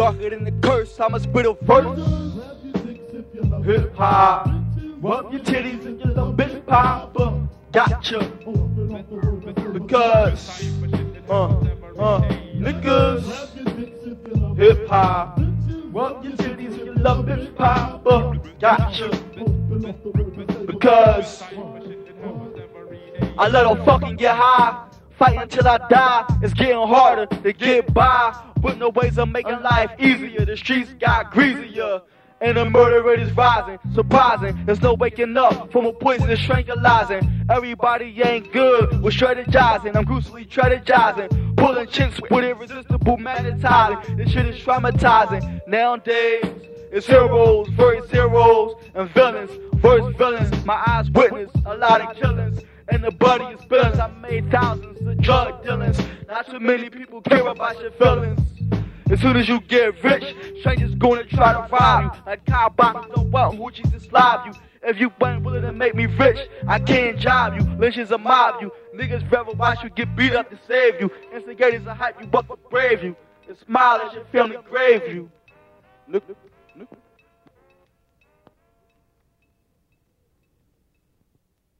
Darker than the curse. I'ma spit a verse. Hip hop. Rub your titties and your little bitch pop up. Gotcha. Because, uh, uh, niggas. Hip hop. Rub your titties and your little bitch pop up. Gotcha. Because I let them fucking get high. Fight until I die. It's getting harder to get by. With no ways of making life easier. The streets got greasier. And the murder rate is rising, surprising. There's no waking up from a poison that's tranquilizing. Everybody ain't good, we're strategizing. I'm gruesomely strategizing. Pulling chicks with irresistible magnetizing. This shit is traumatizing. Nowadays, it's heroes versus heroes and villains versus villains. My eyes witness a lot of killings. And the buddy is. I made thousands of drug dealings. Not too many people care about your feelings. As soon as you get rich, strangers gonna try to rob you. Like cowboys don't want who Jesus love you. If you ain't willing to make me rich, I can't job you. Lynchers a mob you. Niggas rather watch you get beat up to save you. Instigators will hype you but to brave you. And smile as your family grave you. Look, Look look.